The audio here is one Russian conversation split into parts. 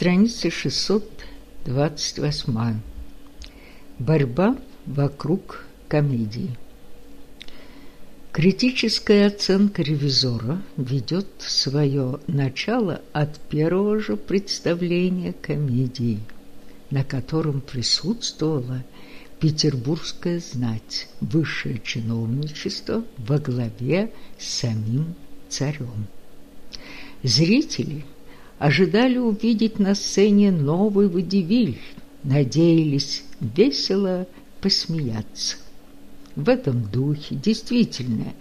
Страница 628. Борьба вокруг комедии. Критическая оценка ревизора ведет свое начало от первого же представления комедии, на котором присутствовала петербургская знать, высшее чиновничество во главе с самим царем. Зрители ожидали увидеть на сцене новый водевиль, надеялись весело посмеяться в этом духе действительно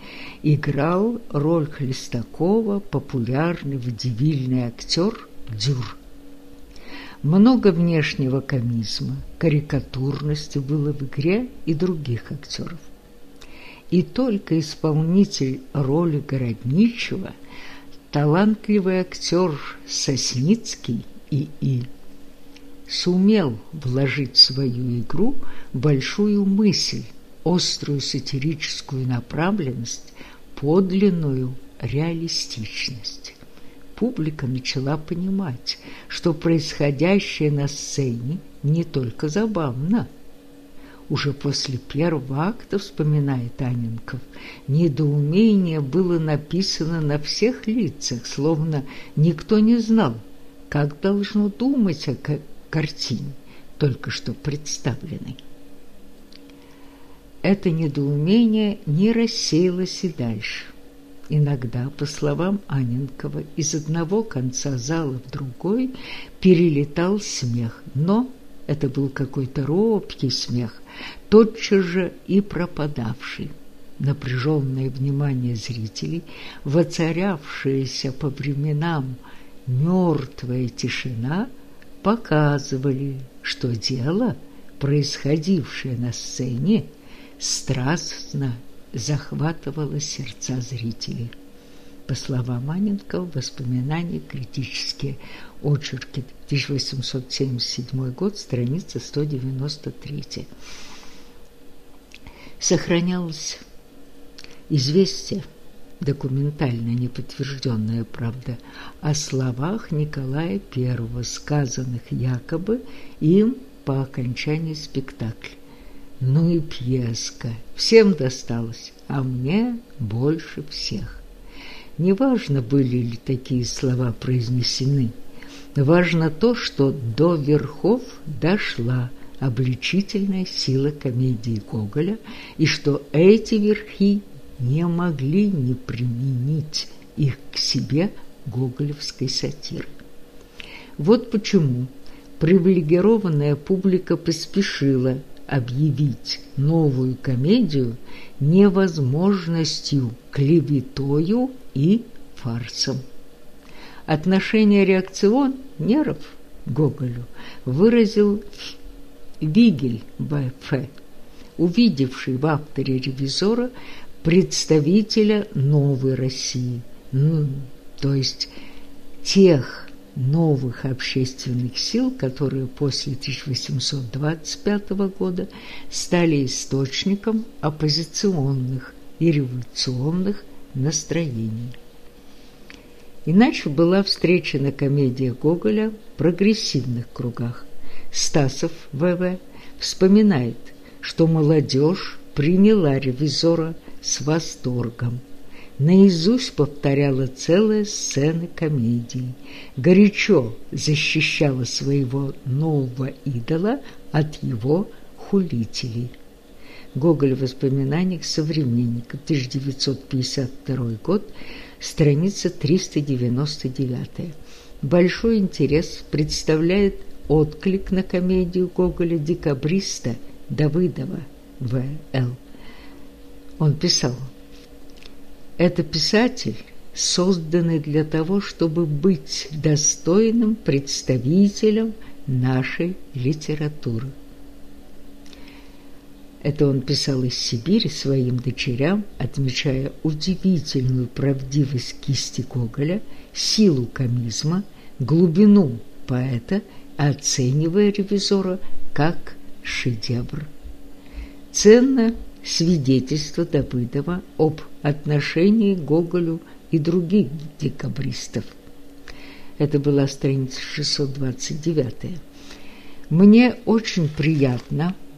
играл роль Хлестакова популярный водевильный актер Дюр. Много внешнего комизма, карикатурности было в игре и других актеров. И только исполнитель роли Городничего, талантливый актер Сосницкий и И сумел вложить в свою игру большую мысль острую сатирическую направленность, подлинную реалистичность. Публика начала понимать, что происходящее на сцене не только забавно. Уже после первого акта, вспоминает Аненков, недоумение было написано на всех лицах, словно никто не знал, как должно думать о картине, только что представленной это недоумение не рассеялось и дальше. Иногда, по словам Аненкова, из одного конца зала в другой перелетал смех, но это был какой-то робкий смех, тотчас же и пропадавший. Напряженное внимание зрителей, воцарявшаяся по временам мертвая тишина, показывали, что дело, происходившее на сцене, страстно захватывала сердца зрителей. По словам Маненкова, воспоминания критические, очерки, 1877 год, страница 193. Сохранялось известие, документально неподтвержденная правда, о словах Николая I, сказанных якобы им по окончании спектакля. Ну и пьеска. Всем досталось, а мне больше всех. Неважно, были ли такие слова произнесены. Важно то, что до верхов дошла обличительная сила комедии Гоголя, и что эти верхи не могли не применить их к себе гоголевской сатиры. Вот почему привилегированная публика поспешила объявить новую комедию невозможностью, клеветою и фарсом. Отношение реакционеров Гоголю выразил Вигель В.Ф., увидевший в авторе ревизора представителя новой России, ну, то есть тех новых общественных сил, которые после 1825 года стали источником оппозиционных и революционных настроений. Иначе была встречена комедия Гоголя в прогрессивных кругах. Стасов В.В. вспоминает, что молодежь приняла ревизора с восторгом наизусть повторяла целые сцены комедии, горячо защищала своего нового идола от его хулителей. Гоголь в воспоминаниях современника, 1952 год, страница 399. Большой интерес представляет отклик на комедию Гоголя «Декабриста» Давыдова В.Л. Он писал это писатель, созданный для того, чтобы быть достойным представителем нашей литературы. Это он писал из Сибири своим дочерям, отмечая удивительную правдивость кисти Гоголя, силу комизма, глубину поэта, оценивая ревизора как шедевр. Ценно свидетельство Давыдова об отношении к Гоголю и других декабристов. Это была страница 629. «Мне очень приятно», –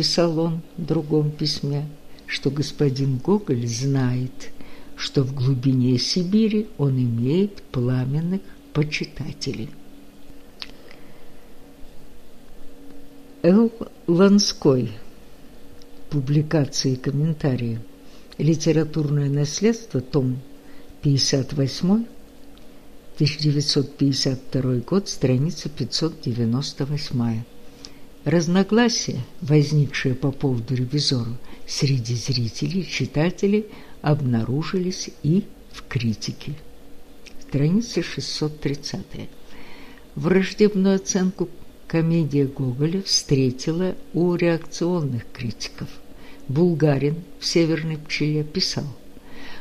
писал он в другом письме, – «что господин Гоголь знает, что в глубине Сибири он имеет пламенных почитателей». Эл Ланской. Публикации и комментарии. Литературное наследство, том 58, 1952 год, страница 598. Разногласия, возникшие по поводу ревизора среди зрителей, читателей, обнаружились и в критике. Страница 630. Враждебную оценку комедия Гоголя встретила у реакционных критиков. Булгарин в «Северной пчеле» писал,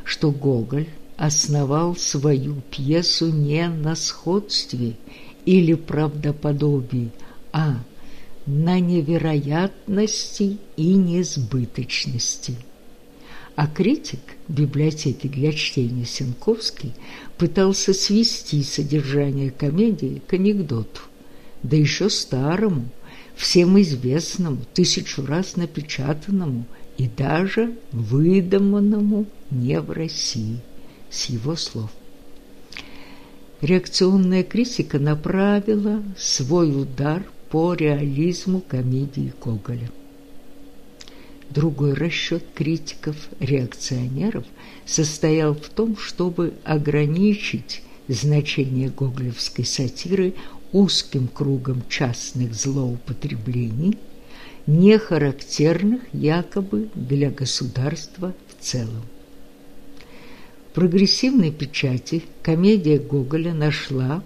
что Гоголь основал свою пьесу не на сходстве или правдоподобии, а на невероятности и несбыточности. А критик библиотеки для чтения Сенковский пытался свести содержание комедии к анекдоту да еще старому, всем известному, тысячу раз напечатанному и даже выдуманному не в России, с его слов. Реакционная критика направила свой удар по реализму комедии Гоголя. Другой расчет критиков-реакционеров состоял в том, чтобы ограничить значение гоголевской сатиры узким кругом частных злоупотреблений, не характерных якобы для государства в целом. В прогрессивной печати комедия Гоголя нашла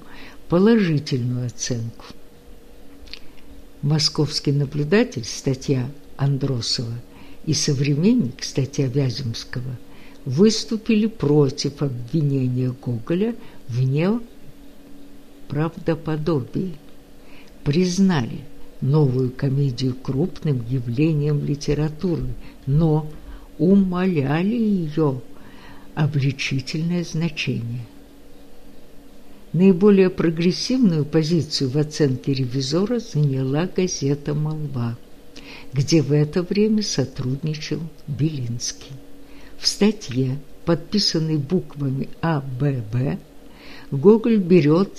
положительную оценку. Московский наблюдатель, статья Андросова, и современник, статья Вяземского, выступили против обвинения Гоголя в неправильности правдоподобии, признали новую комедию крупным явлением литературы, но умаляли ее обличительное значение. Наиболее прогрессивную позицию в оценке ревизора заняла газета «Молва», где в это время сотрудничал Белинский. В статье, подписанной буквами АББ, Гоголь берет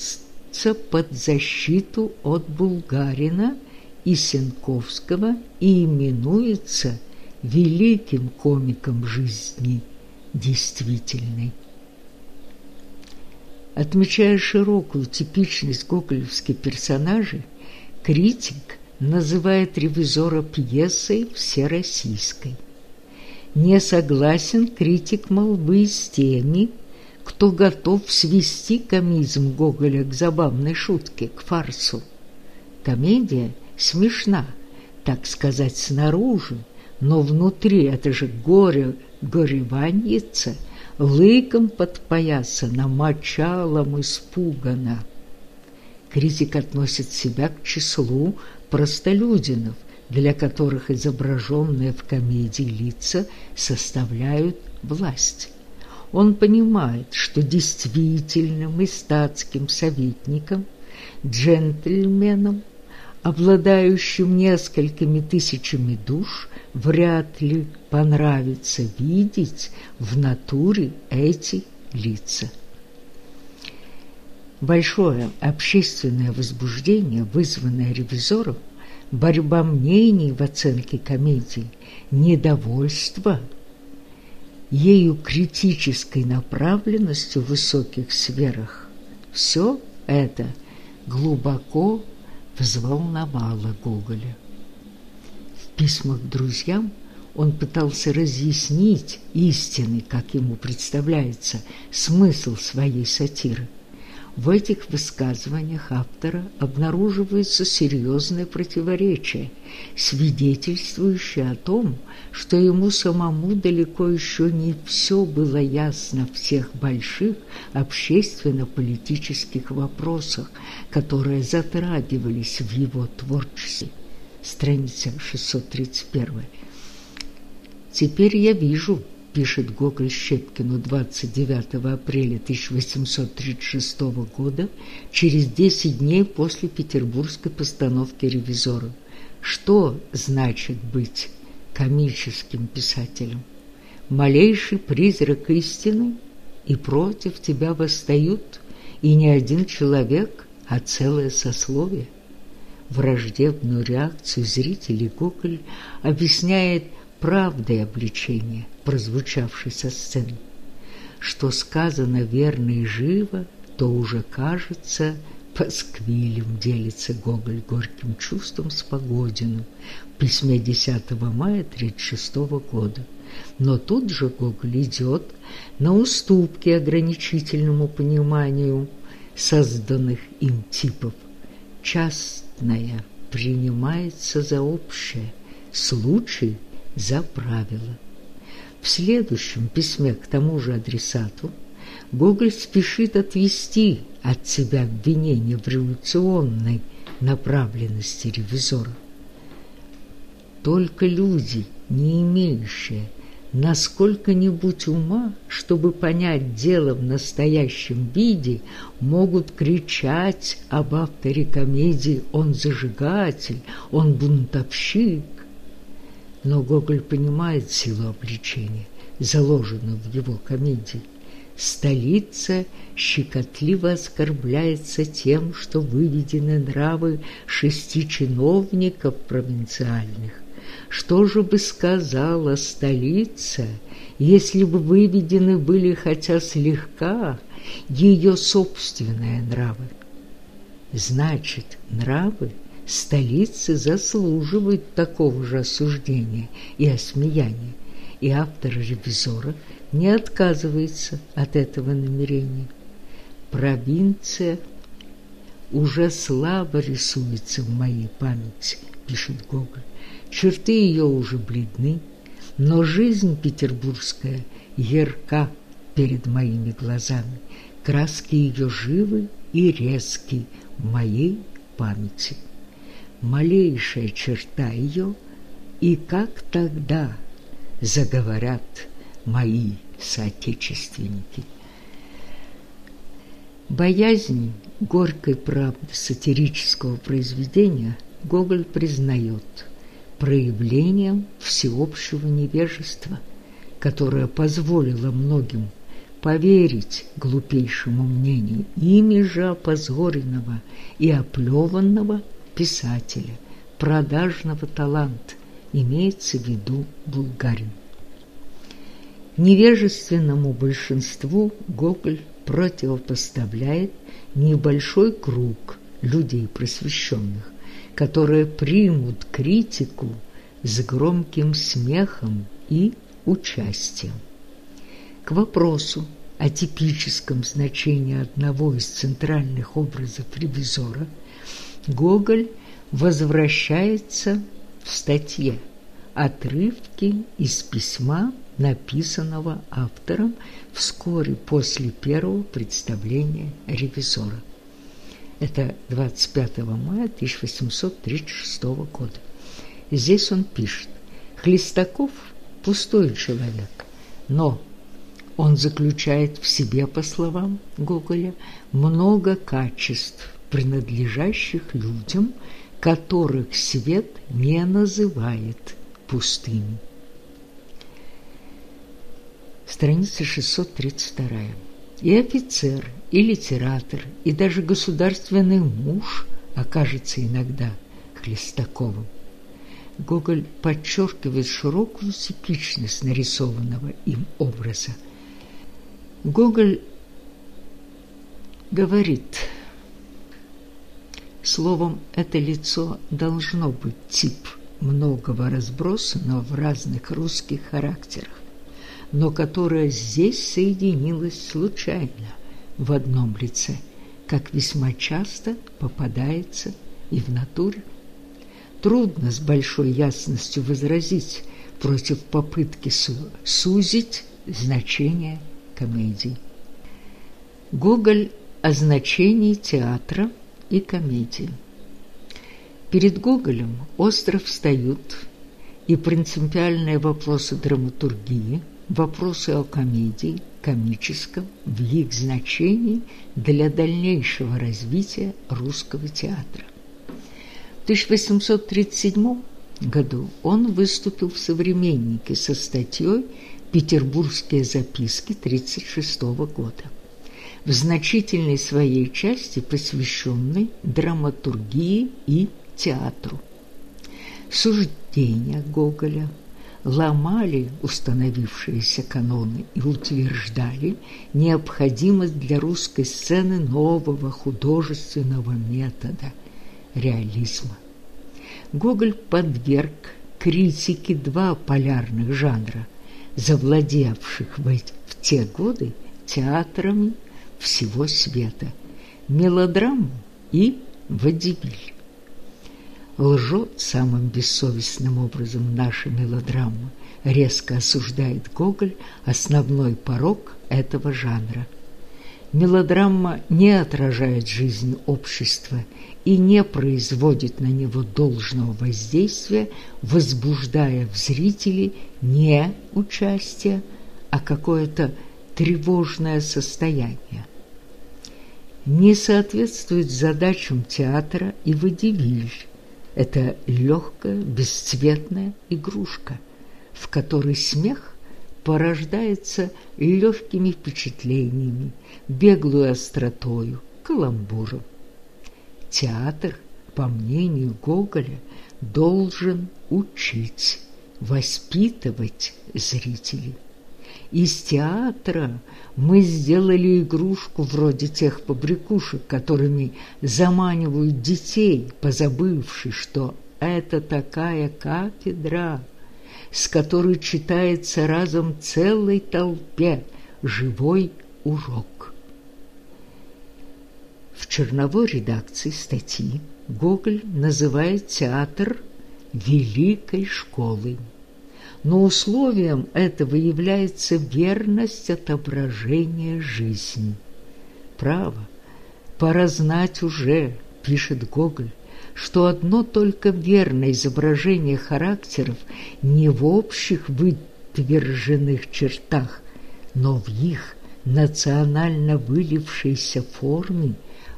находится под защиту от Булгарина и Сенковского и именуется великим комиком жизни действительной. Отмечая широкую типичность гоголевских персонажей, критик называет ревизора пьесой всероссийской. Не согласен критик молвы с теми, кто готов свести комизм Гоголя к забавной шутке, к фарсу. Комедия смешна, так сказать, снаружи, но внутри это же горе гореваньица, лыком подпоясана, мочалом испугана. Критик относит себя к числу простолюдинов, для которых изображенные в комедии лица составляют власть. Он понимает, что действительным и статским советникам, джентльменам, обладающим несколькими тысячами душ, вряд ли понравится видеть в натуре эти лица. Большое общественное возбуждение, вызванное ревизором, борьба мнений в оценке комедии, недовольство – ею критической направленностью в высоких сферах. Все это глубоко взволновало Гоголя. В письмах друзьям он пытался разъяснить истинный, как ему представляется, смысл своей сатиры – в этих высказываниях автора обнаруживается серьезное противоречие, свидетельствующее о том, что ему самому далеко еще не все было ясно в тех больших общественно-политических вопросах, которые затрагивались в его творчестве. Страница 631. «Теперь я вижу, пишет Гоголь Щепкину 29 апреля 1836 года, через 10 дней после петербургской постановки «Ревизора». Что значит быть комическим писателем? Малейший призрак истины, и против тебя восстают, и не один человек, а целое сословие. Враждебную реакцию зрителей Гоголь объясняет правдой обличения, прозвучавшей со сцены. Что сказано верно и живо, то уже кажется пасквилем делится Гоголь горьким чувством с Погодиным в письме 10 мая 1936 года. Но тут же Гоголь идет на уступки ограничительному пониманию созданных им типов. Частное принимается за общее, случай – за правило. В следующем письме к тому же адресату Гоголь спешит отвести от себя обвинение в революционной направленности ревизора. Только люди, не имеющие насколько-нибудь ума, чтобы понять дело в настоящем виде, могут кричать об авторе комедии «Он зажигатель», «Он бунтовщик», но Гоголь понимает силу обличения, заложенную в его комедии. Столица щекотливо оскорбляется тем, что выведены нравы шести чиновников провинциальных. Что же бы сказала столица, если бы выведены были хотя слегка ее собственные нравы? Значит, нравы – столицы заслуживают такого же осуждения и осмеяния, и автор-ревизора не отказывается от этого намерения. Провинция уже слабо рисуется в моей памяти, пишет Гоголь. Черты ее уже бледны, но жизнь петербургская ярка перед моими глазами. Краски ее живы и резки в моей памяти малейшая черта ее, и как тогда заговорят мои соотечественники. Боязнь горькой правды сатирического произведения Гоголь признает проявлением всеобщего невежества, которое позволило многим поверить глупейшему мнению ими же опозоренного и оплеванного писателя, продажного таланта, имеется в виду Булгарин. Невежественному большинству Гоголь противопоставляет небольшой круг людей просвещенных, которые примут критику с громким смехом и участием. К вопросу о типическом значении одного из центральных образов ревизора – Гоголь возвращается в статье «Отрывки из письма, написанного автором вскоре после первого представления ревизора». Это 25 мая 1836 года. Здесь он пишет «Хлестаков – пустой человек, но он заключает в себе, по словам Гоголя, много качеств, принадлежащих людям, которых свет не называет пустыми. Страница 632. И офицер, и литератор, и даже государственный муж окажется иногда Хлестаковым. Гоголь подчеркивает широкую типичность нарисованного им образа. Гоголь говорит – Словом, это лицо должно быть тип многого разбросанного в разных русских характерах, но которое здесь соединилось случайно в одном лице, как весьма часто попадается и в натуре. Трудно с большой ясностью возразить против попытки сузить значение комедии. Гоголь о значении театра – и комедии. Перед Гоголем остро встают и принципиальные вопросы драматургии, вопросы о комедии, комическом в их значении для дальнейшего развития русского театра. В 1837 году он выступил в «Современнике» со статьей «Петербургские записки 1936 года», в значительной своей части посвященной драматургии и театру. Суждения Гоголя ломали установившиеся каноны и утверждали необходимость для русской сцены нового художественного метода – реализма. Гоголь подверг критике два полярных жанра, завладевших в те годы театрами всего света – мелодраму и водевиль лжет самым бессовестным образом наша мелодрама, резко осуждает Гоголь основной порог этого жанра. Мелодрама не отражает жизнь общества и не производит на него должного воздействия, возбуждая в зрителей не участие, а какое-то тревожное состояние. Не соответствует задачам театра и водевиль, это легкая, бесцветная игрушка, в которой смех порождается легкими впечатлениями, беглую остротою, каламбуром. Театр, по мнению Гоголя, должен учить, воспитывать зрителей. Из театра мы сделали игрушку вроде тех побрякушек, которыми заманивают детей, позабывши, что это такая кафедра, с которой читается разом целой толпе живой урок. В черновой редакции статьи Гоголь называет театр «великой школой» но условием этого является верность отображения жизни. Право, пора знать уже, пишет Гоголь, что одно только верное изображение характеров не в общих вытверженных чертах, но в их национально вылившейся форме,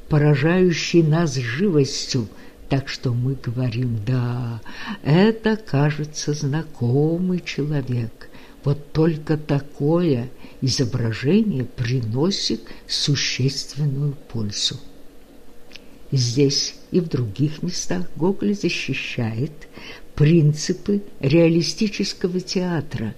поражающей нас живостью, так что мы говорим, да, это, кажется, знакомый человек. Вот только такое изображение приносит существенную пользу. Здесь и в других местах Гоголь защищает принципы реалистического театра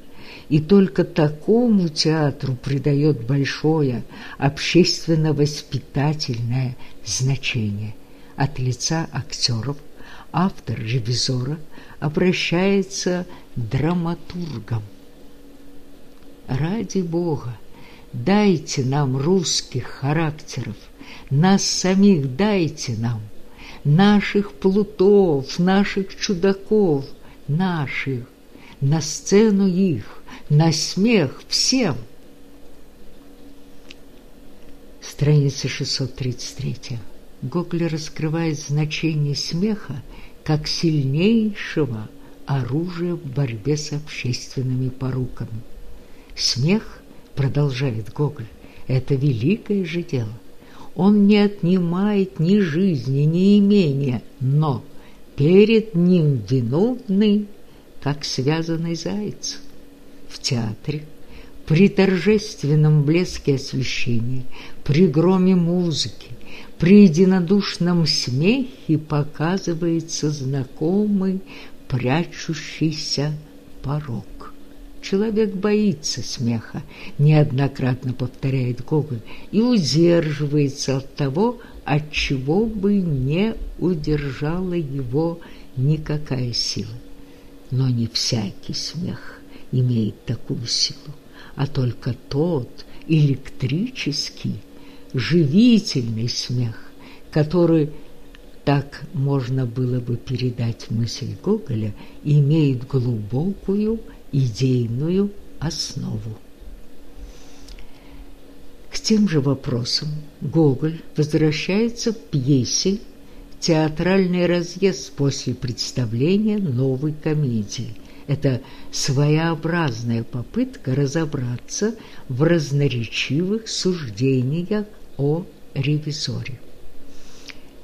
и только такому театру придает большое общественно-воспитательное значение – от лица актеров автор-ревизора обращается к драматургам. Ради Бога, дайте нам русских характеров, нас самих дайте нам, наших плутов, наших чудаков, наших, на сцену их, на смех всем. Страница 633. Гоголь раскрывает значение смеха как сильнейшего оружия в борьбе с общественными поруками. Смех, продолжает Гоголь, это великое же дело. Он не отнимает ни жизни, ни имения, но перед ним виновный, как связанный заяц. В театре при торжественном блеске освещения, при громе музыки, при единодушном смехе показывается знакомый прячущийся порог. Человек боится смеха, неоднократно повторяет Гоголь, и удерживается от того, от чего бы не удержала его никакая сила. Но не всякий смех имеет такую силу, а только тот электрический, живительный смех, который, так можно было бы передать мысль Гоголя, имеет глубокую идейную основу. К тем же вопросам Гоголь возвращается в пьесе «Театральный разъезд» после представления новой комедии Это своеобразная попытка разобраться в разноречивых суждениях о ревизоре.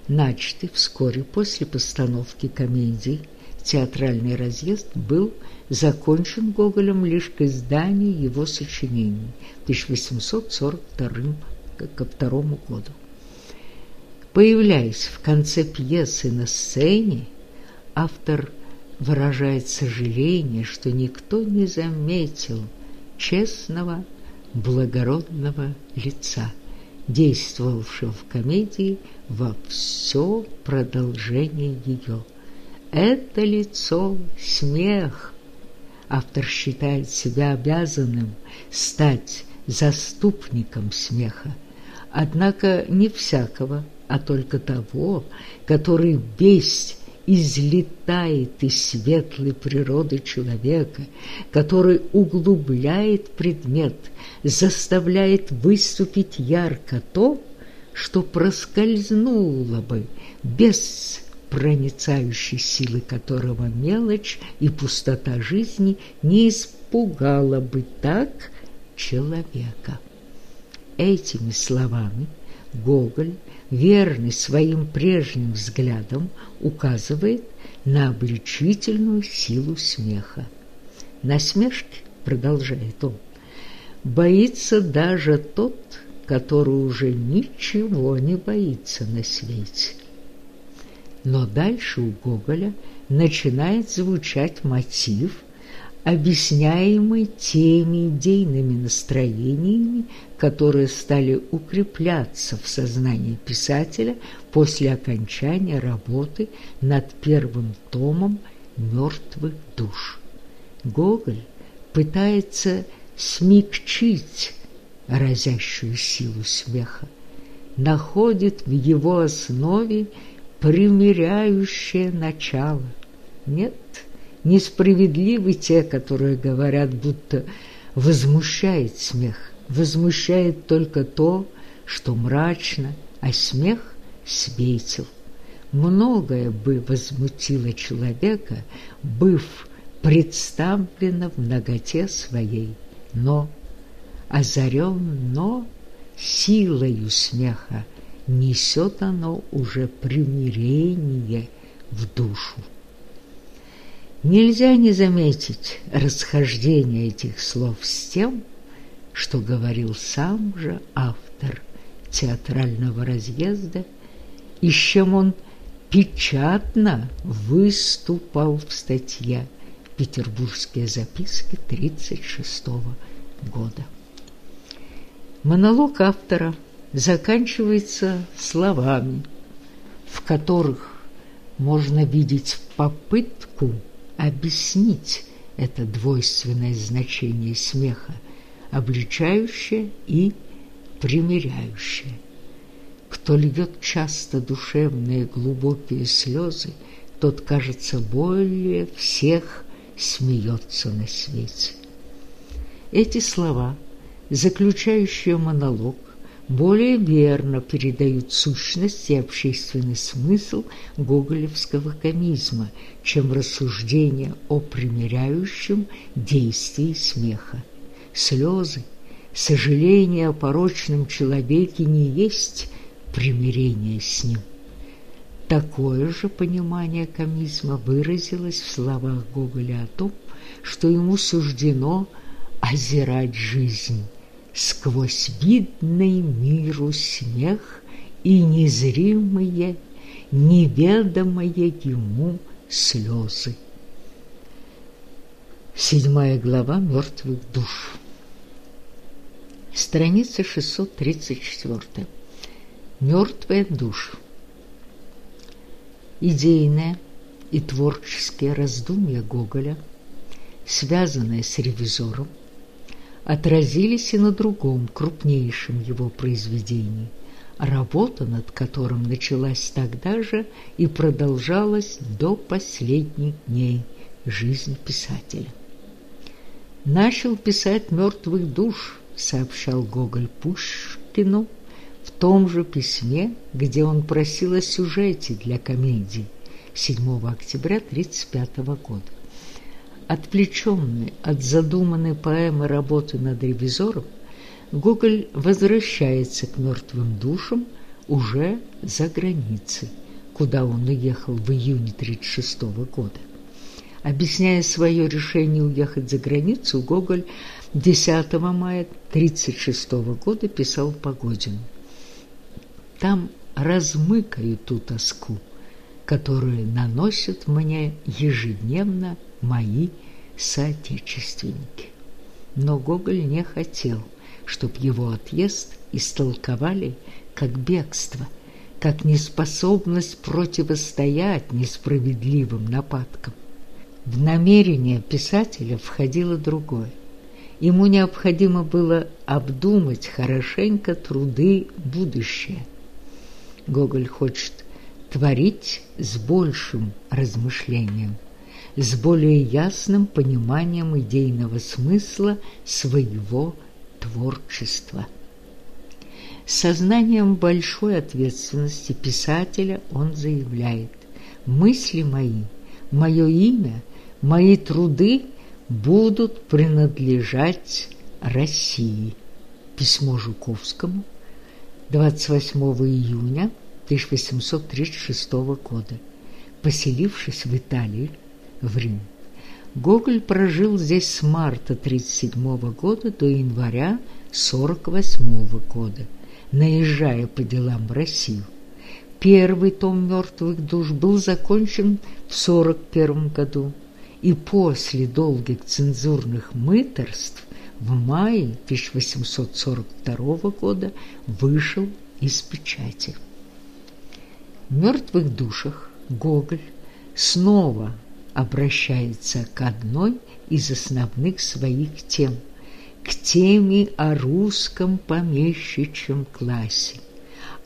Начатый вскоре после постановки комедии театральный разъезд был закончен Гоголем лишь к изданию его сочинений в 1842 ко второму году. Появляясь в конце пьесы на сцене, автор выражает сожаление, что никто не заметил честного, благородного лица, действовавшего в комедии во все продолжение ее. Это лицо – смех. Автор считает себя обязанным стать заступником смеха, однако не всякого, а только того, который весь излетает из светлой природы человека, который углубляет предмет, заставляет выступить ярко то, что проскользнуло бы без проницающей силы которого мелочь и пустота жизни не испугала бы так человека. Этими словами Гоголь, верный своим прежним взглядам, указывает на обличительную силу смеха. Насмешки, продолжает он, боится даже тот, который уже ничего не боится на свете. Но дальше у Гоголя начинает звучать мотив, объясняемый теми идейными настроениями, которые стали укрепляться в сознании писателя после окончания работы над первым томом «Мертвых душ». Гоголь пытается смягчить разящую силу смеха, находит в его основе примиряющее начало. Нет, несправедливы те, которые говорят, будто возмущает смех. Возмущает только то, что мрачно, а смех светил. Многое бы возмутило человека, быв представлено в ноготе своей, но озаренно силою смеха несет оно уже примирение в душу. Нельзя не заметить расхождение этих слов с тем, что говорил сам же автор театрального разъезда, и с чем он печатно выступал в статье «Петербургские записки» 1936 года. Монолог автора заканчивается словами, в которых можно видеть попытку объяснить это двойственное значение смеха, обличающее и примиряющее. Кто льет часто душевные глубокие слезы, тот, кажется, более всех смеется на свете. Эти слова, заключающие монолог, более верно передают сущность и общественный смысл гоголевского комизма, чем рассуждение о примиряющем действии смеха. Слезы, сожаление о порочном человеке не есть примирение с ним. Такое же понимание комизма выразилось в словах Гоголя о том, что ему суждено озирать жизнь, сквозь видный миру смех и незримые, неведомые ему слезы. Седьмая глава «Мертвых душ». Страница 634. Мертвая душа. Идейное и творческие раздумья Гоголя, связанные с ревизором, отразились и на другом, крупнейшем его произведении, работа над которым началась тогда же и продолжалась до последних дней жизни писателя. «Начал писать «Мертвых душ», — сообщал Гоголь Пушкину в том же письме, где он просил о сюжете для комедии 7 октября 1935 года. Отвлеченный от задуманной поэмы работы над ревизором, Гоголь возвращается к мертвым душам уже за границей, куда он уехал в июне 1936 года. Объясняя свое решение уехать за границу, Гоголь 10 мая 1936 года писал Погодину. «Там размыкаю ту тоску, которую наносят мне ежедневно мои соотечественники». Но Гоголь не хотел, чтобы его отъезд истолковали как бегство, как неспособность противостоять несправедливым нападкам. В намерение писателя входило другое. Ему необходимо было обдумать хорошенько труды будущее. Гоголь хочет творить с большим размышлением, с более ясным пониманием идейного смысла своего творчества. Сознанием большой ответственности писателя он заявляет «Мысли мои, мое имя – мои труды будут принадлежать России. Письмо Жуковскому 28 июня 1836 года, поселившись в Италии, в Рим. Гоголь прожил здесь с марта 1937 года до января 1948 года, наезжая по делам в Россию. Первый том «Мертвых душ» был закончен в 1941 году, и после долгих цензурных мыторств в мае 1842 года вышел из печати. «Мертвых душах» Гоголь снова обращается к одной из основных своих тем – к теме о русском помещичьем классе,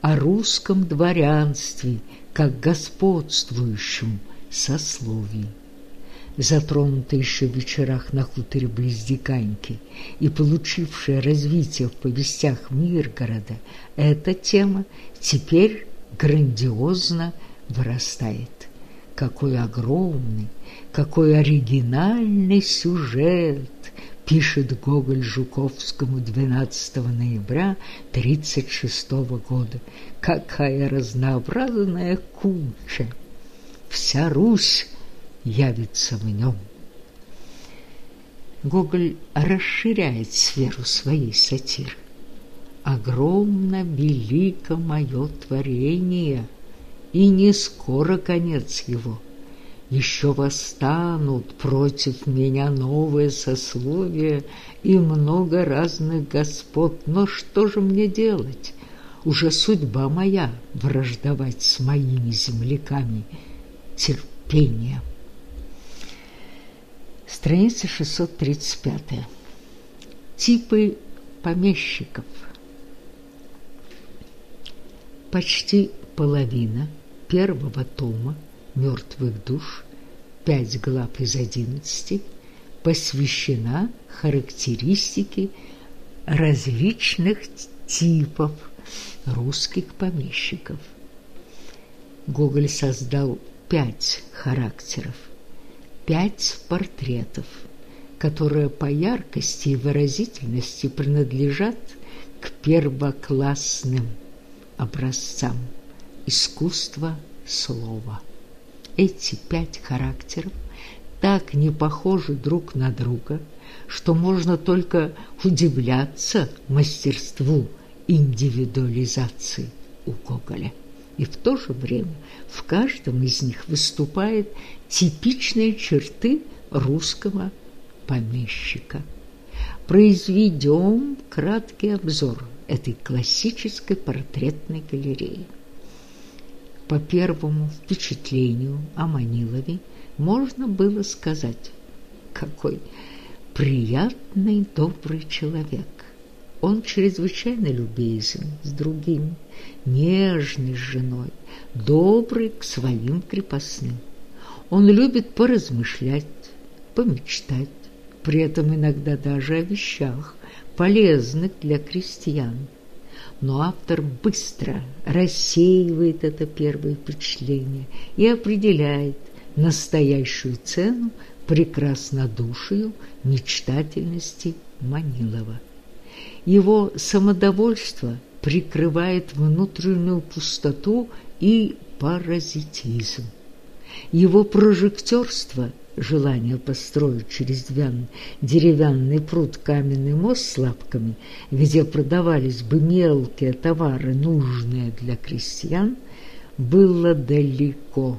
о русском дворянстве как господствующем сословии. Затронутая еще в вечерах на хуторе близ Диканьки и получившая развитие в повестях Миргорода, эта тема теперь грандиозно вырастает. Какой огромный, какой оригинальный сюжет, пишет Гоголь Жуковскому 12 ноября 1936 года. Какая разнообразная куча! Вся Русь явится в нем. Гоголь расширяет сферу своей сатиры. «Огромно велико мое творение, и не скоро конец его. Еще восстанут против меня новые сословия и много разных господ, но что же мне делать? Уже судьба моя враждовать с моими земляками терпением». Страница 635. Типы помещиков. Почти половина первого тома «Мертвых душ» пять глав из одиннадцати посвящена характеристике различных типов русских помещиков. Гоголь создал пять характеров пять портретов, которые по яркости и выразительности принадлежат к первоклассным образцам искусства слова. Эти пять характеров так не похожи друг на друга, что можно только удивляться мастерству индивидуализации у Гоголя. И в то же время в каждом из них выступает типичные черты русского помещика. Произведем краткий обзор этой классической портретной галереи. По первому впечатлению о Манилове можно было сказать, какой приятный, добрый человек. Он чрезвычайно любезен с другими, нежный с женой, добрый к своим крепостным. Он любит поразмышлять, помечтать, при этом иногда даже о вещах, полезных для крестьян. Но автор быстро рассеивает это первое впечатление и определяет настоящую цену прекраснодушию, мечтательности Манилова. Его самодовольство прикрывает внутреннюю пустоту и паразитизм. Его прожектерство – желание построить через деревянный пруд каменный мост с лапками, где продавались бы мелкие товары, нужные для крестьян, было далеко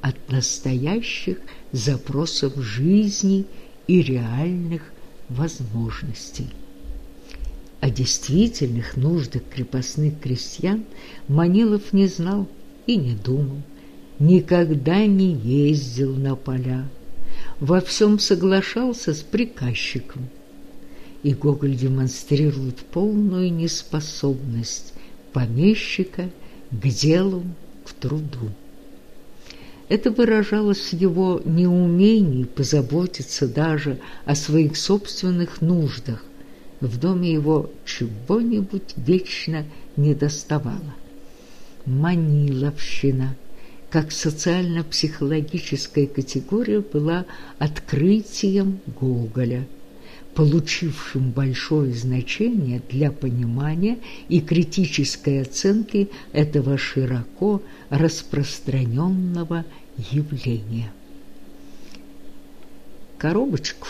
от настоящих запросов жизни и реальных возможностей. О действительных нуждах крепостных крестьян Манилов не знал и не думал, никогда не ездил на поля, во всем соглашался с приказчиком. И Гоголь демонстрирует полную неспособность помещика к делу, к труду. Это выражалось в его неумении позаботиться даже о своих собственных нуждах. В доме его чего-нибудь вечно не доставало. Маниловщина, как социально-психологическая категория, была открытием Гоголя – получившим большое значение для понимания и критической оценки этого широко распространенного явления. Коробочку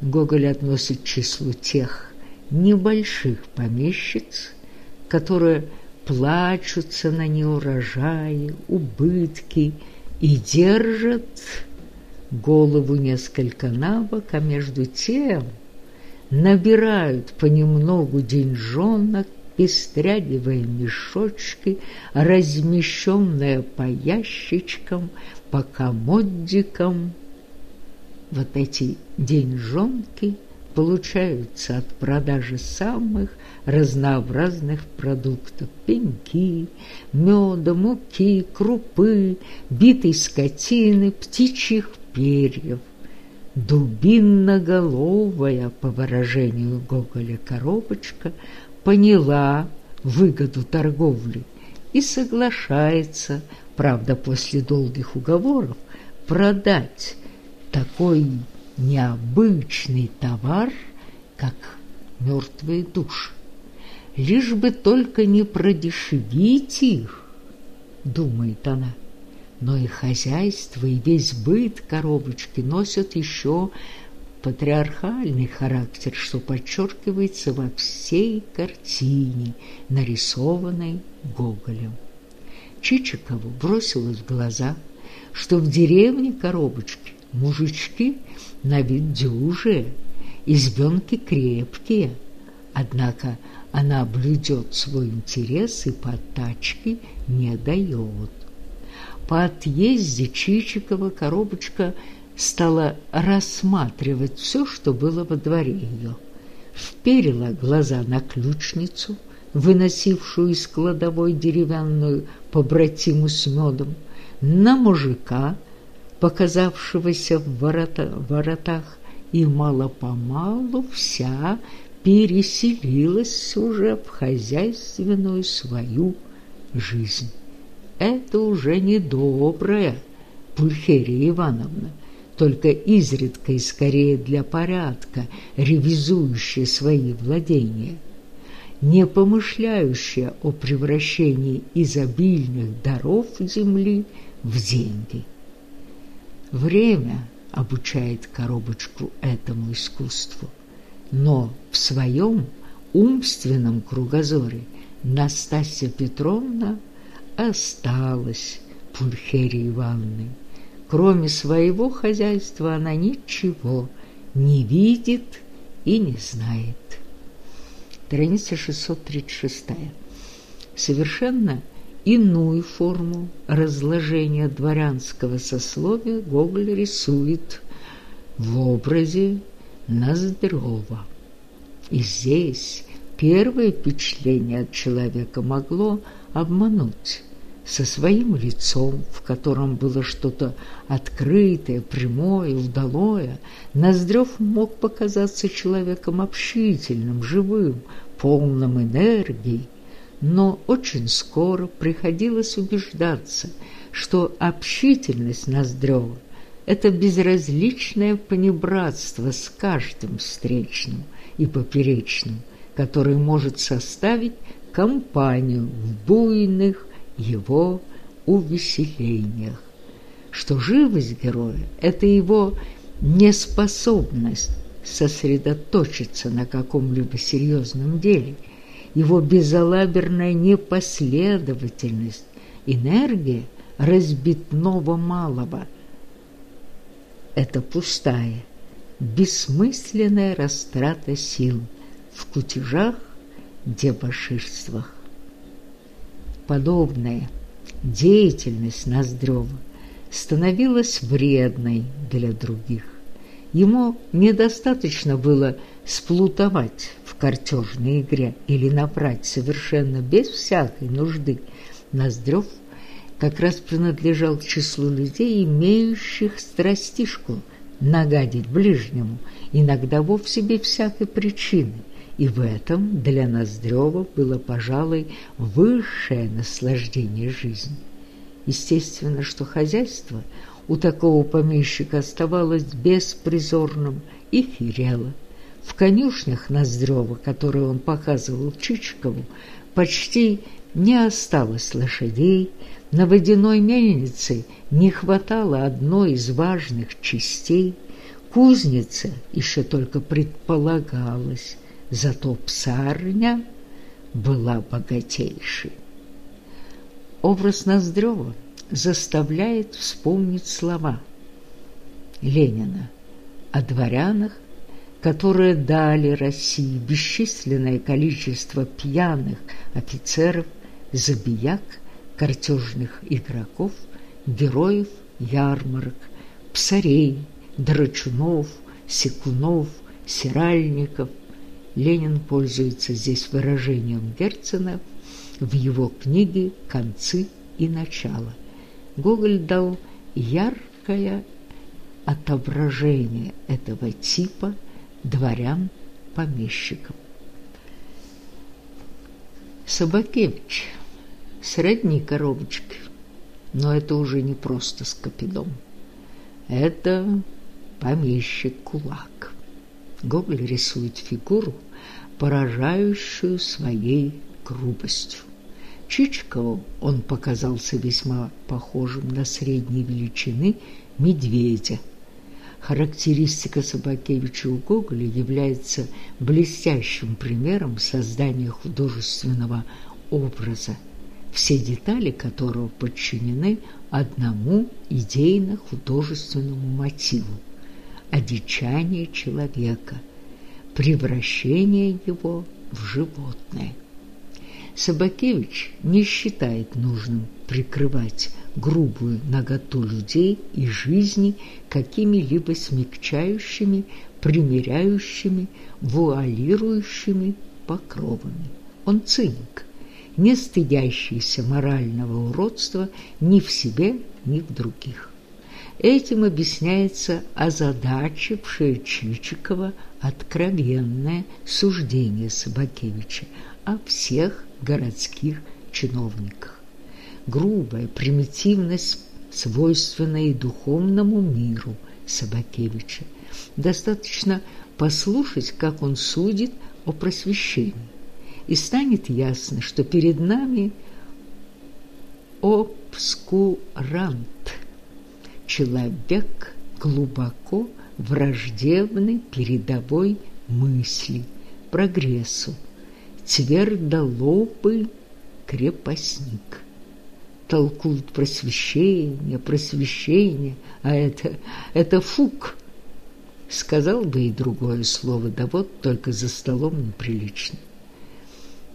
Гоголь относит к числу тех небольших помещиц, которые плачутся на неурожаи, убытки и держат голову несколько набок, а между тем набирают понемногу деньжонок, пестрядевые мешочки, размещенные по ящичкам, по комоддикам. Вот эти деньжонки получаются от продажи самых разнообразных продуктов – пеньки, меда, муки, крупы, битой скотины, птичьих перьев, дубинноголовая, по выражению Гоголя, коробочка, поняла выгоду торговли и соглашается, правда, после долгих уговоров, продать такой необычный товар, как мертвые души. Лишь бы только не продешевить их, думает она но и хозяйство, и весь быт коробочки носят еще патриархальный характер, что подчеркивается во всей картине, нарисованной Гоголем. Чичикову бросилось в глаза, что в деревне коробочки мужички на вид дюжие, избенки крепкие, однако она блюдет свой интерес и подтачки не дает. По отъезде Чичикова коробочка стала рассматривать все, что было во дворе ее. Вперила глаза на ключницу, выносившую из кладовой деревянную побратиму с медом, на мужика, показавшегося в ворота, воротах, и мало-помалу вся переселилась уже в хозяйственную свою жизнь это уже недобрая Пульхерия Ивановна, только изредка и скорее для порядка ревизующая свои владения, не помышляющая о превращении изобильных даров земли в деньги. Время обучает коробочку этому искусству, но в своем умственном кругозоре Настасья Петровна – осталась Пульхерии Ивановны. Кроме своего хозяйства она ничего не видит и не знает. Страница 636. Совершенно иную форму разложения дворянского сословия Гоголь рисует в образе Ноздрёва. И здесь первое впечатление от человека могло обмануть со своим лицом, в котором было что-то открытое, прямое, удалое, Ноздрев мог показаться человеком общительным, живым, полным энергии, но очень скоро приходилось убеждаться, что общительность Ноздрева это безразличное понебратство с каждым встречным и поперечным, который может составить компанию в буйных его увеселениях, что живость героя – это его неспособность сосредоточиться на каком-либо серьезном деле, его безалаберная непоследовательность, энергия разбитного малого – это пустая, бессмысленная растрата сил в кутежах, дебоширствах. Подобная деятельность Ноздрёва становилась вредной для других. Ему недостаточно было сплутовать картежной игре или набрать совершенно без всякой нужды. Ноздрев как раз принадлежал к числу людей, имеющих страстишку нагадить ближнему, иногда вовсе без всякой причины. И в этом для Ноздрева было, пожалуй, высшее наслаждение жизни. Естественно, что хозяйство у такого помещика оставалось беспризорным и херело. В конюшнях Ноздрева, которые он показывал Чичкову, почти не осталось лошадей, на водяной мельнице не хватало одной из важных частей, кузница еще только предполагалась, зато псарня была богатейшей. Образ Ноздрёва заставляет вспомнить слова Ленина о дворянах, которые дали России бесчисленное количество пьяных офицеров, забияк, картежных игроков, героев ярмарок, псарей, драчунов, секунов, сиральников. Ленин пользуется здесь выражением Герцена – в его книге «Концы и начало». Гоголь дал яркое отображение этого типа дворян-помещиков. Собакевич средней коробочки, но это уже не просто скопидом. Это помещик-кулак. Гоголь рисует фигуру, поражающую своей грубостью. Чичкову он показался весьма похожим на средней величины медведя. Характеристика Собакевича у Гоголя является блестящим примером создания художественного образа, все детали которого подчинены одному идейно-художественному мотиву – одичание человека, превращение его в животное. Собакевич не считает нужным прикрывать грубую наготу людей и жизни какими-либо смягчающими, примиряющими, вуалирующими покровами. Он циник, не стыдящийся морального уродства ни в себе, ни в других. Этим объясняется озадачившее Чичикова откровенное суждение Собакевича о всех городских чиновниках. Грубая примитивность, свойственная и духовному миру Собакевича. Достаточно послушать, как он судит о просвещении, и станет ясно, что перед нами обскурант, человек глубоко враждебный передовой мысли, прогрессу, твердолобый крепостник. Толкуют просвещение, просвещение, а это, это фук. Сказал бы и другое слово, да вот только за столом неприлично.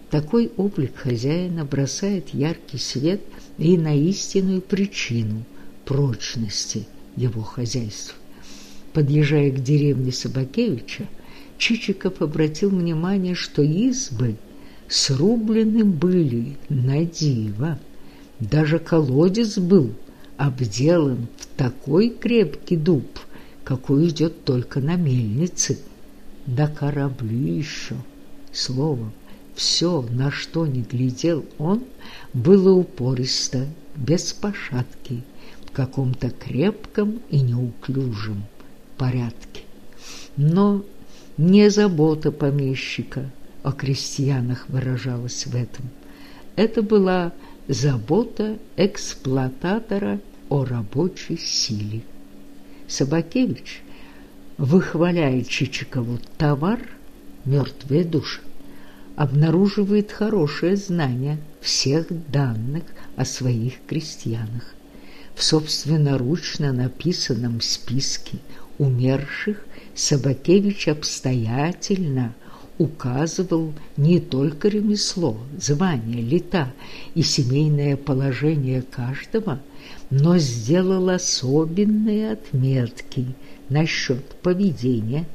Такой облик хозяина бросает яркий свет и на истинную причину прочности его хозяйства. Подъезжая к деревне Собакевича, Чичиков обратил внимание, что избы срублены были на диво. Даже колодец был обделан в такой крепкий дуб, какой идет только на мельнице. Да корабли еще. Словом, все, на что не глядел он, было упористо, без пошатки, в каком-то крепком и неуклюжем порядке. Но не забота помещика о крестьянах выражалась в этом. Это была забота эксплуататора о рабочей силе. Собакевич выхваляет Чичикову товар «Мертвые души», обнаруживает хорошее знание всех данных о своих крестьянах. В собственноручно написанном списке умерших Собакевич обстоятельно указывал не только ремесло, звание, лета и семейное положение каждого, но сделал особенные отметки насчет поведения,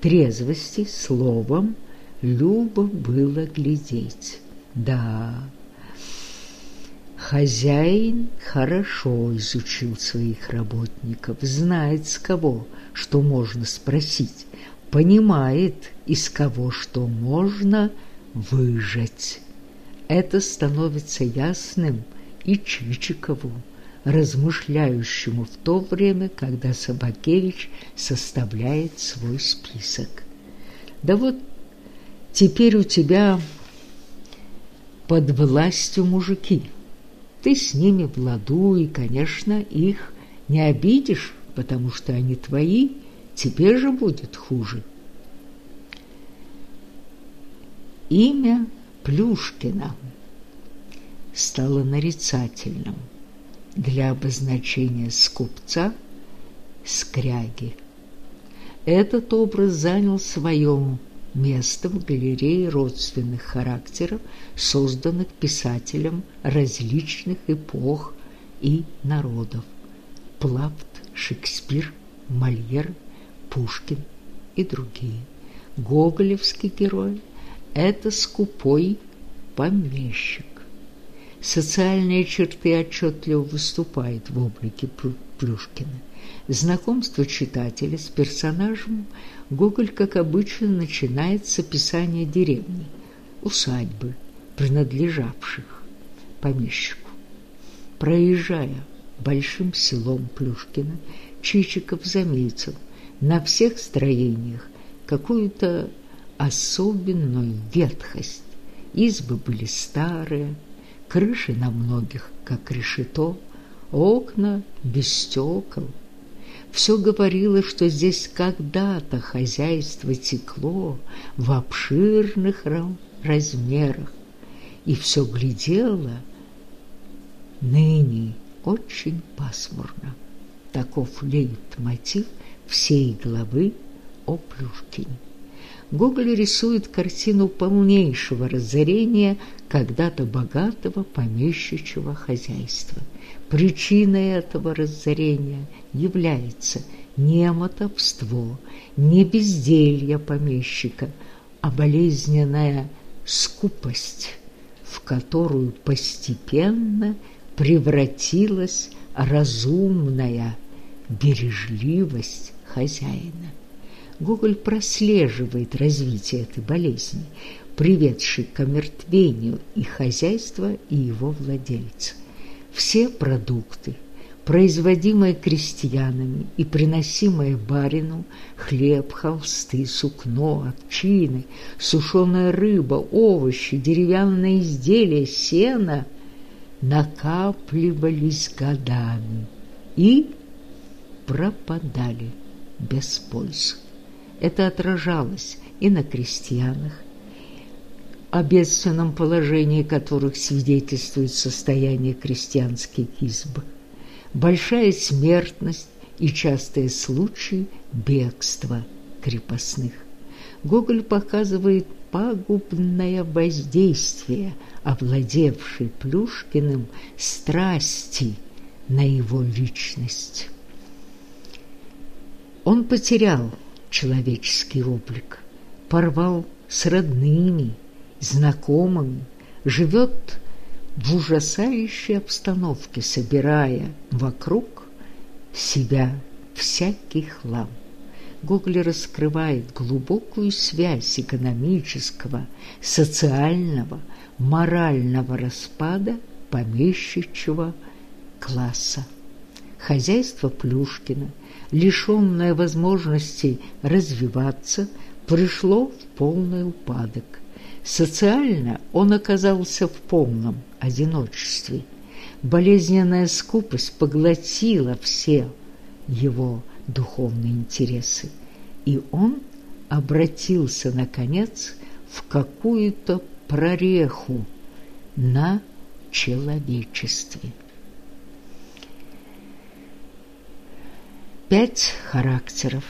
трезвости, словом, любо было глядеть. Да, хозяин хорошо изучил своих работников, знает с кого, что можно спросить, понимает, из кого что можно выжать. Это становится ясным и Чичикову, размышляющему в то время, когда Собакевич составляет свой список. Да вот теперь у тебя под властью мужики. Ты с ними в ладу, и, конечно, их не обидишь, потому что они твои, тебе же будет хуже. Имя Плюшкина стало нарицательным для обозначения скупца скряги. Этот образ занял свое место в галерее родственных характеров, созданных писателем различных эпох и народов. Плафт, Шекспир, Мольер, Пушкин и другие. Гоголевский герой – это скупой помещик. Социальные черты отчетливо выступают в облике Плюшкина. Знакомство читателя с персонажем Гоголь, как обычно, начинает с описания деревни, усадьбы, принадлежавших помещику. Проезжая большим селом Плюшкина, Чичиков заметил на всех строениях какую-то особенную ветхость. Избы были старые, крыши на многих, как решето, окна без стекол. Все говорило, что здесь когда-то хозяйство текло в обширных размерах, и все глядело ныне очень пасмурно. Таков лейтмотив всей главы о Плюшкине. Гоголь рисует картину полнейшего разорения когда-то богатого помещичьего хозяйства. Причиной этого разорения является не мотовство, не безделье помещика, а болезненная скупость, в которую постепенно превратилась разумная бережливость хозяина. Гоголь прослеживает развитие этой болезни, приведшей к омертвению и хозяйства, и его владельца. Все продукты, производимые крестьянами и приносимые барину, хлеб, холсты, сукно, овчины, сушеная рыба, овощи, деревянные изделия, сено, накапливались годами и пропадали без пользы. Это отражалось и на крестьянах, о бедственном положении которых свидетельствует состояние крестьянских изб, большая смертность и частые случаи бегства крепостных. Гоголь показывает пагубное воздействие, овладевшей Плюшкиным страсти на его личность. Он потерял человеческий облик, порвал с родными, знакомыми, живет в ужасающей обстановке, собирая вокруг себя всякий хлам. Гоголь раскрывает глубокую связь экономического, социального, морального распада помещичьего класса. Хозяйство Плюшкина, лишенное возможности развиваться, пришло в полный упадок. Социально он оказался в полном одиночестве. Болезненная скупость поглотила все его духовные интересы, и он обратился, наконец, в какую-то прореху на человечестве. Пять характеров,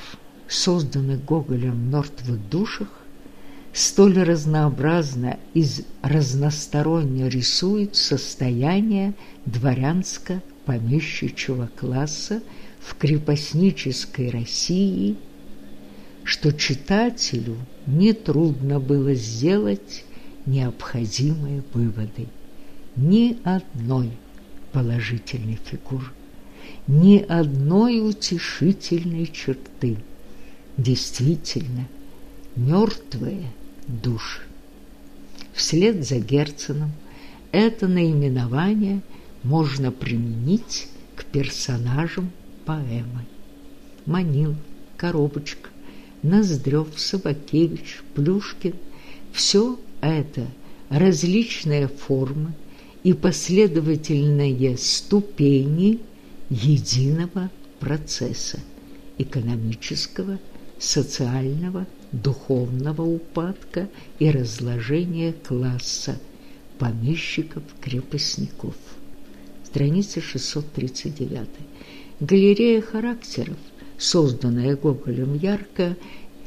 созданных Гоголем в мертвых душах, столь разнообразно и разносторонне рисуют состояние дворянско-помещичьего класса в крепостнической России, что читателю нетрудно было сделать необходимые выводы. Ни одной положительной фигуры ни одной утешительной черты. Действительно, мертвые души. Вслед за Герценом это наименование можно применить к персонажам поэмы. Манил, Коробочка, Ноздрев, Собакевич, Плюшкин – все это различные формы и последовательные ступени единого процесса экономического, социального, духовного упадка и разложения класса помещиков-крепостников. Страница 639. Галерея характеров, созданная Гоголем ярко,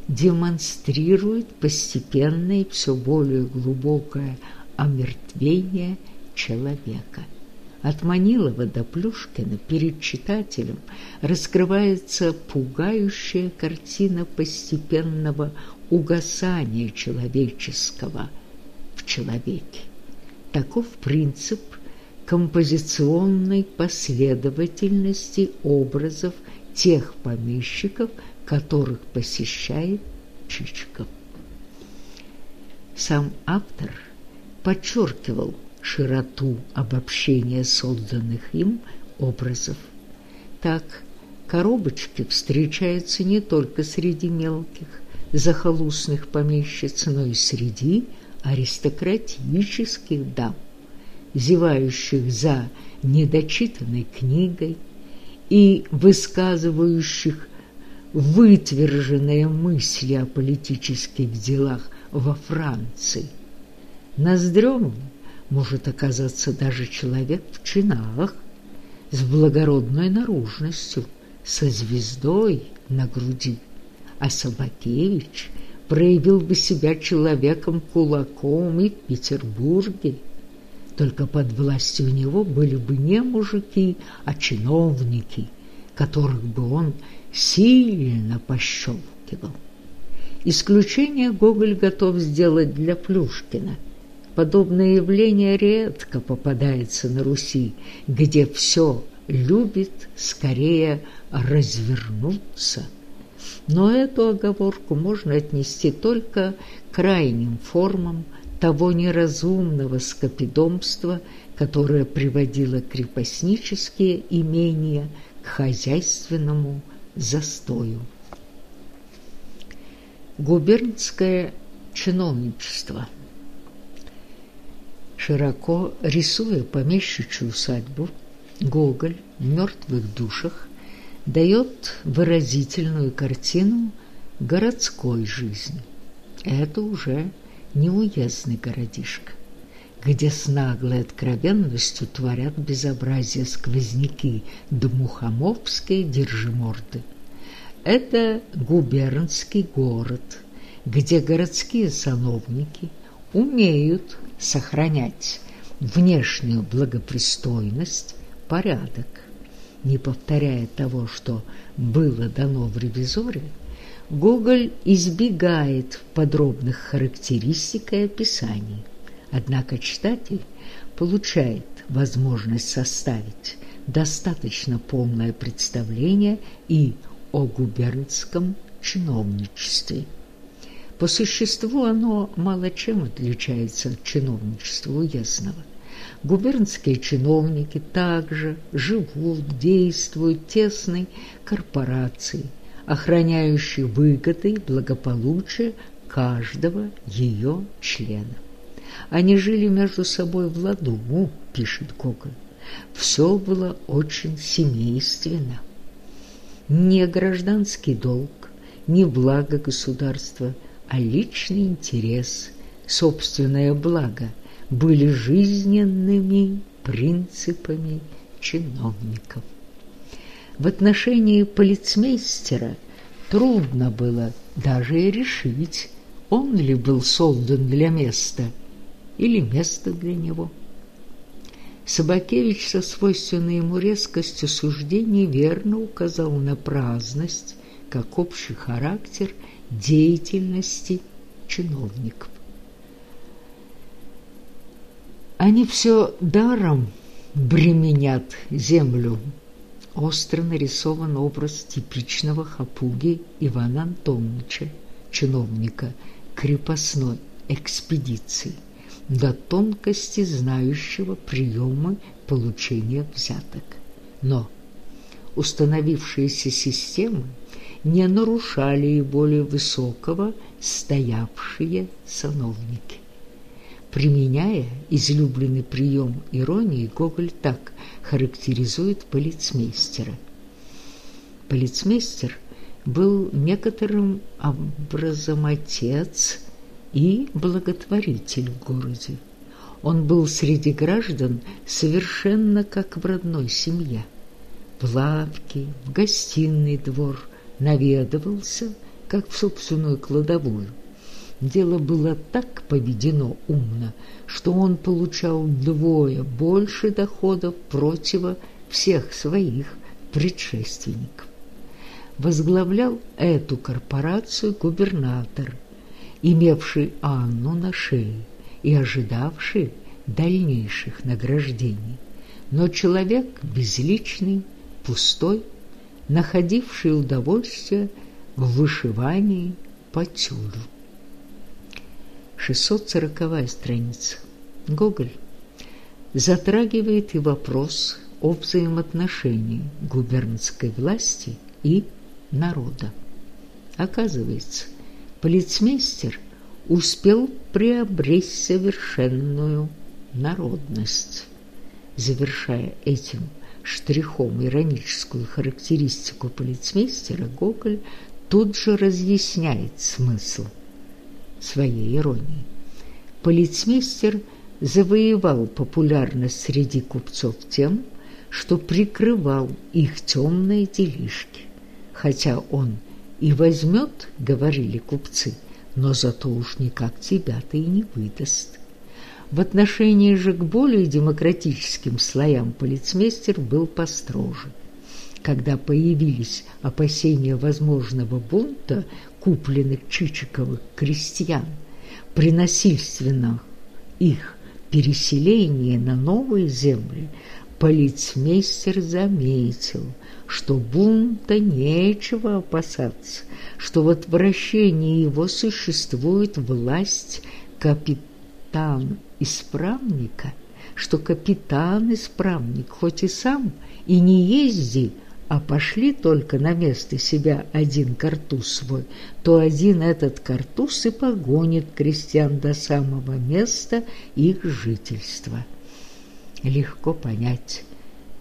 демонстрирует постепенное и все более глубокое омертвение человека – от Манилова до Плюшкина перед читателем раскрывается пугающая картина постепенного угасания человеческого в человеке. Таков принцип композиционной последовательности образов тех помещиков, которых посещает Чичиков. Сам автор подчеркивал широту обобщения созданных им образов. Так, коробочки встречаются не только среди мелких, захолустных помещиц, но и среди аристократических дам, зевающих за недочитанной книгой и высказывающих вытверженные мысли о политических делах во Франции. Ноздрём может оказаться даже человек в чинах, с благородной наружностью, со звездой на груди. А Собакевич проявил бы себя человеком-кулаком и в Петербурге. Только под властью у него были бы не мужики, а чиновники, которых бы он сильно пощелкивал. Исключение Гоголь готов сделать для Плюшкина – Подобное явление редко попадается на Руси, где все любит скорее развернуться. Но эту оговорку можно отнести только к крайним формам того неразумного скопидомства, которое приводило крепостнические имения к хозяйственному застою. Губернское чиновничество – Широко рисуя помещичью усадьбу, Гоголь в «Мертвых душах» дает выразительную картину городской жизни. Это уже не уездный городишко, где с наглой откровенностью творят безобразие сквозняки да мухомовские держиморды. Это губернский город, где городские сановники умеют сохранять внешнюю благопристойность, порядок, не повторяя того, что было дано в ревизоре, Гоголь избегает подробных характеристик и описаний. Однако читатель получает возможность составить достаточно полное представление и о губернском чиновничестве. По существу оно мало чем отличается от чиновничества уездного. Губернские чиновники также живут, действуют тесной корпорацией, охраняющей выгоды и благополучие каждого ее члена. Они жили между собой в ладу, пишет Гоголь. Все было очень семейственно. Не гражданский долг, не благо государства, а личный интерес, собственное благо были жизненными принципами чиновников. В отношении полицмейстера трудно было даже и решить, он ли был создан для места или место для него. Собакевич со свойственной ему резкостью суждений верно указал на праздность как общий характер деятельности чиновников. Они все даром бременят землю. Остро нарисован образ типичного хапуги Ивана Антоновича, чиновника крепостной экспедиции до тонкости знающего приемы получения взяток. Но установившиеся системы не нарушали и более высокого стоявшие сановники. Применяя излюбленный прием иронии, Гоголь так характеризует полицмейстера. Полицмейстер был некоторым образом отец – и благотворитель в городе. Он был среди граждан совершенно как в родной семье. В лавке, в гостиный двор наведывался, как в собственную кладовую. Дело было так поведено умно, что он получал вдвое больше доходов против всех своих предшественников. Возглавлял эту корпорацию губернатор имевший Анну на шее и ожидавший дальнейших награждений, но человек безличный, пустой, находивший удовольствие в вышивании по тюлю. 640 страница. Гоголь затрагивает и вопрос о взаимоотношении губернской власти и народа. Оказывается, полицмейстер успел приобрести совершенную народность. Завершая этим штрихом ироническую характеристику полицмейстера, Гоголь тут же разъясняет смысл своей иронии. Полицмейстер завоевал популярность среди купцов тем, что прикрывал их темные делишки, хотя он – и возьмет, говорили купцы, но зато уж никак тебя-то и не выдаст. В отношении же к более демократическим слоям полицмейстер был построже. Когда появились опасения возможного бунта купленных Чичиковых крестьян при насильственном их переселении на новые земли, полицмейстер заметил – что бунта нечего опасаться, что в отвращении его существует власть капитан-исправника, что капитан-исправник хоть и сам и не езди, а пошли только на место себя один картуз свой, то один этот картуз и погонит крестьян до самого места их жительства. Легко понять,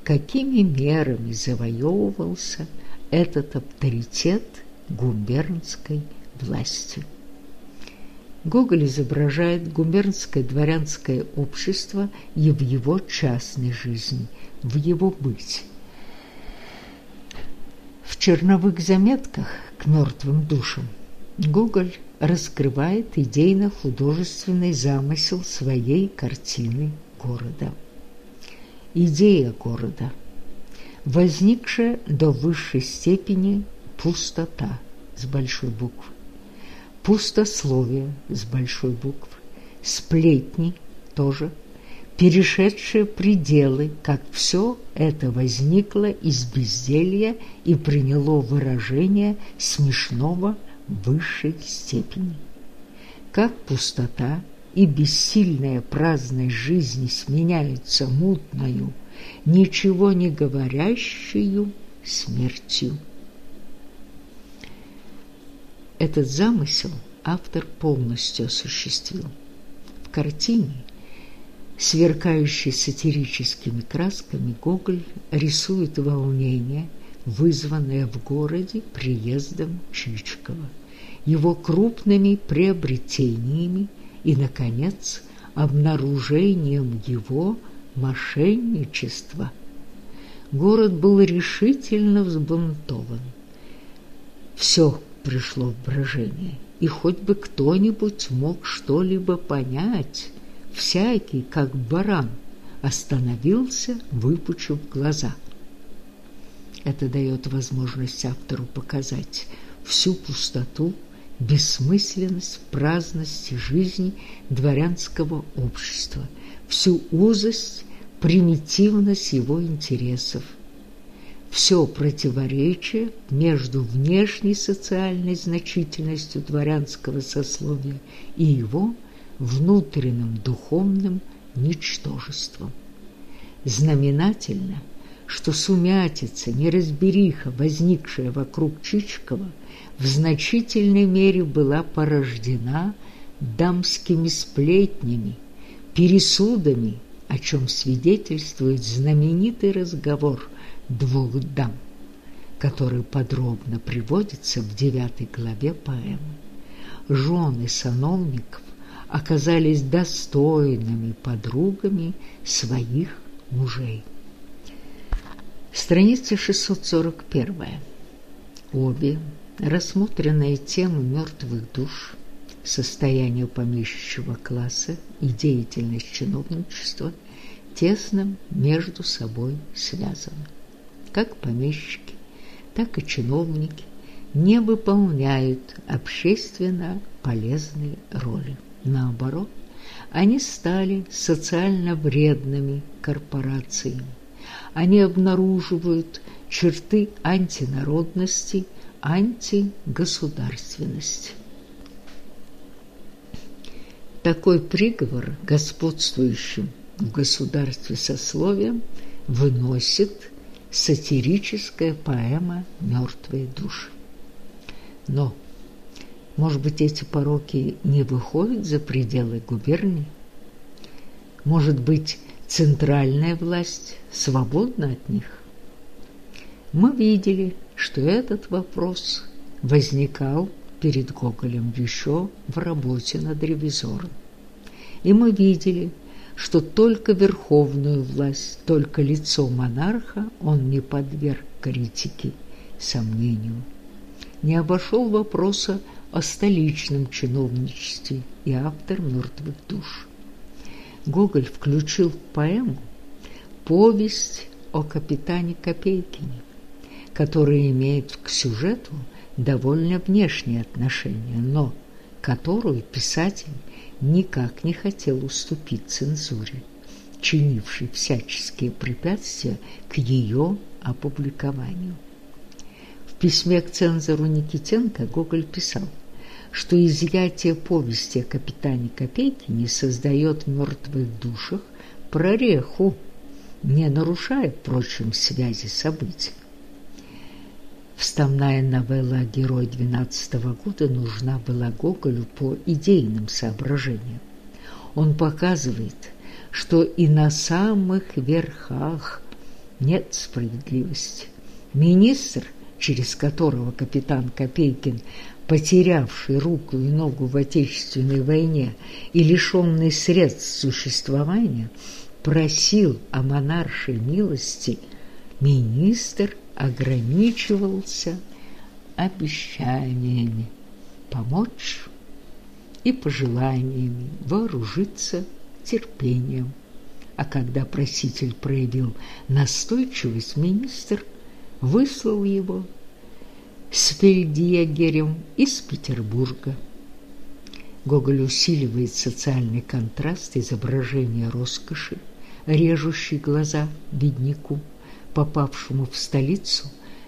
какими мерами завоевывался этот авторитет губернской власти. Гоголь изображает губернское дворянское общество и в его частной жизни, в его быте. В черновых заметках к мертвым душам Гоголь раскрывает идейно-художественный замысел своей картины города идея города, возникшая до высшей степени пустота с большой буквы, пустословие с большой буквы, сплетни тоже, перешедшие пределы, как все это возникло из безделья и приняло выражение смешного высшей степени. Как пустота и бессильная праздность жизни сменяются мутною, ничего не говорящую смертью. Этот замысел автор полностью осуществил. В картине, сверкающей сатирическими красками, Гоголь рисует волнение, вызванное в городе приездом Чичкова, его крупными приобретениями и, наконец, обнаружением его мошенничества. Город был решительно взбунтован. Все пришло в брожение, и хоть бы кто-нибудь мог что-либо понять, всякий, как баран, остановился, выпучив глаза. Это дает возможность автору показать всю пустоту, бессмысленность, праздность жизни дворянского общества, всю узость, примитивность его интересов – все противоречие между внешней социальной значительностью дворянского сословия и его внутренним духовным ничтожеством. Знаменательно, что сумятица, неразбериха, возникшая вокруг Чичкова, в значительной мере была порождена дамскими сплетнями, пересудами, о чем свидетельствует знаменитый разговор двух дам, который подробно приводится в девятой главе поэмы. Жены сановников оказались достойными подругами своих мужей. Страница 641. Обе рассмотренные темы мертвых душ, состояние помещичьего класса и деятельность чиновничества тесно между собой связаны как помещики, так и чиновники не выполняют общественно полезные роли. Наоборот, они стали социально вредными корпорациями. Они обнаруживают черты антинародности, антигосударственности. Такой приговор господствующим в государстве сословием выносит сатирическая поэма «Мертвые души». Но, может быть, эти пороки не выходят за пределы губернии? Может быть, центральная власть свободна от них? Мы видели, что этот вопрос возникал перед Гоголем еще в работе над ревизором. И мы видели, что только верховную власть, только лицо монарха он не подверг критике, сомнению. Не обошел вопроса о столичном чиновничестве и автор «Мертвых душ». Гоголь включил в поэму повесть о капитане Копейкине, которая имеет к сюжету довольно внешние отношения, но которую писатель никак не хотел уступить цензуре, чинившей всяческие препятствия к ее опубликованию. В письме к цензору Никитенко Гоголь писал, что изъятие повести о капитане Копейкине создает в мертвых душах прореху, не нарушая, впрочем, связи событий. Вставная новелла «Герой двенадцатого года» нужна была Гоголю по идейным соображениям. Он показывает, что и на самых верхах нет справедливости. Министр, через которого капитан Копейкин, потерявший руку и ногу в Отечественной войне и лишенный средств существования, просил о монаршей милости, министр ограничивался обещаниями помочь и пожеланиями вооружиться терпением. А когда проситель проявил настойчивость, министр выслал его с фельдъегерем из Петербурга. Гоголь усиливает социальный контраст изображения роскоши, режущей глаза бедняку, попавшему в столицу,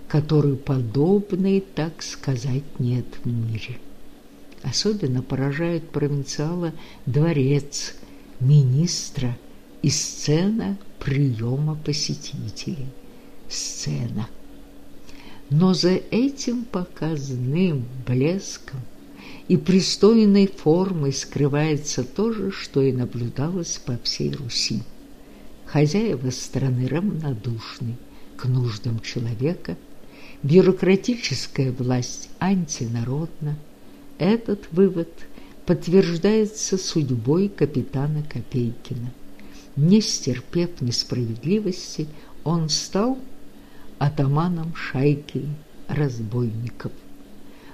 которой подобной, так сказать, нет в мире. Особенно поражает провинциала дворец, министра и сцена приема посетителей. Сцена. Но за этим показным блеском и пристойной формой скрывается то же, что и наблюдалось по всей Руси. Хозяева страны равнодушны к нуждам человека, бюрократическая власть антинародна. Этот вывод подтверждается судьбой капитана Копейкина. Не стерпев несправедливости, он стал атаманом шайки разбойников.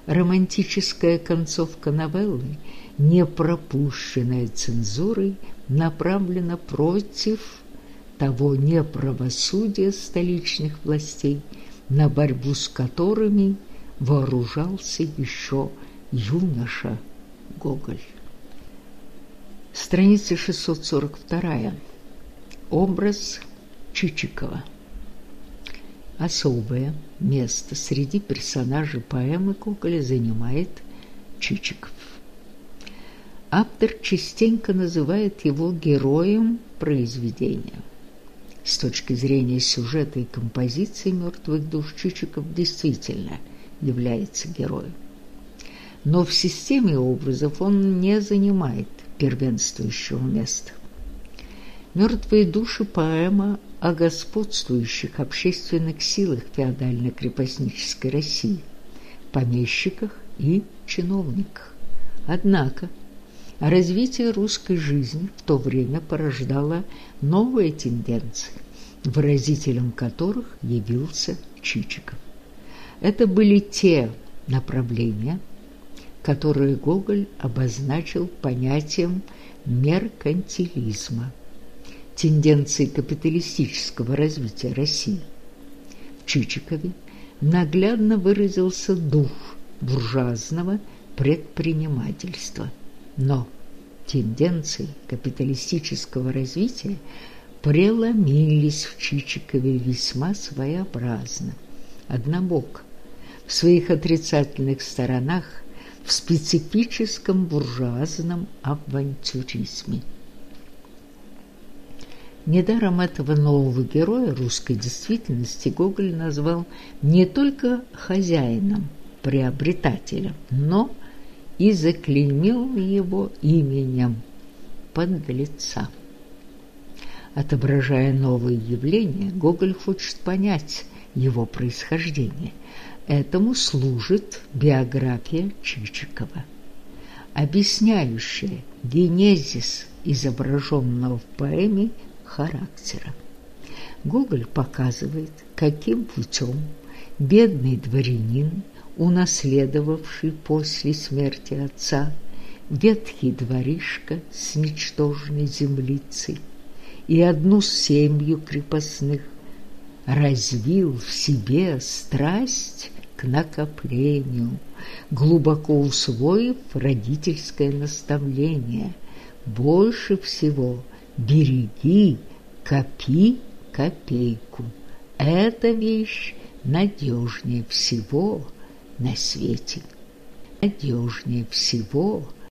Романтическая концовка новеллы, не пропущенная цензурой, направлена против того неправосудия столичных властей, на борьбу с которыми вооружался еще юноша Гоголь. Страница 642. Образ Чичикова. Особое место среди персонажей поэмы Гоголя занимает Чичиков. Автор частенько называет его героем произведения. С точки зрения сюжета и композиции «Мертвых душ» Чичиков действительно является героем. Но в системе образов он не занимает первенствующего места. «Мертвые души» – поэма о господствующих общественных силах феодально-крепостнической России, помещиках и чиновниках. Однако – Развитие русской жизни в то время порождало новые тенденции, выразителем которых явился Чичиков. Это были те направления, которые Гоголь обозначил понятием меркантилизма, тенденции капиталистического развития России. В Чичикове наглядно выразился дух буржуазного предпринимательства – но тенденции капиталистического развития преломились в Чичикове весьма своеобразно, однобок, в своих отрицательных сторонах, в специфическом буржуазном авантюризме. Недаром этого нового героя русской действительности Гоголь назвал не только хозяином, приобретателем, но и заклеймил его именем подлеца. Отображая новые явления, Гоголь хочет понять его происхождение. Этому служит биография Чичикова, объясняющая генезис изображенного в поэме характера. Гоголь показывает, каким путем бедный дворянин унаследовавший после смерти отца ветхий дворишко с ничтожной землицей и одну семью крепостных, развил в себе страсть к накоплению, глубоко усвоив родительское наставление. Больше всего береги, копи копейку. Эта вещь надежнее всего – на свете. Надежнее всего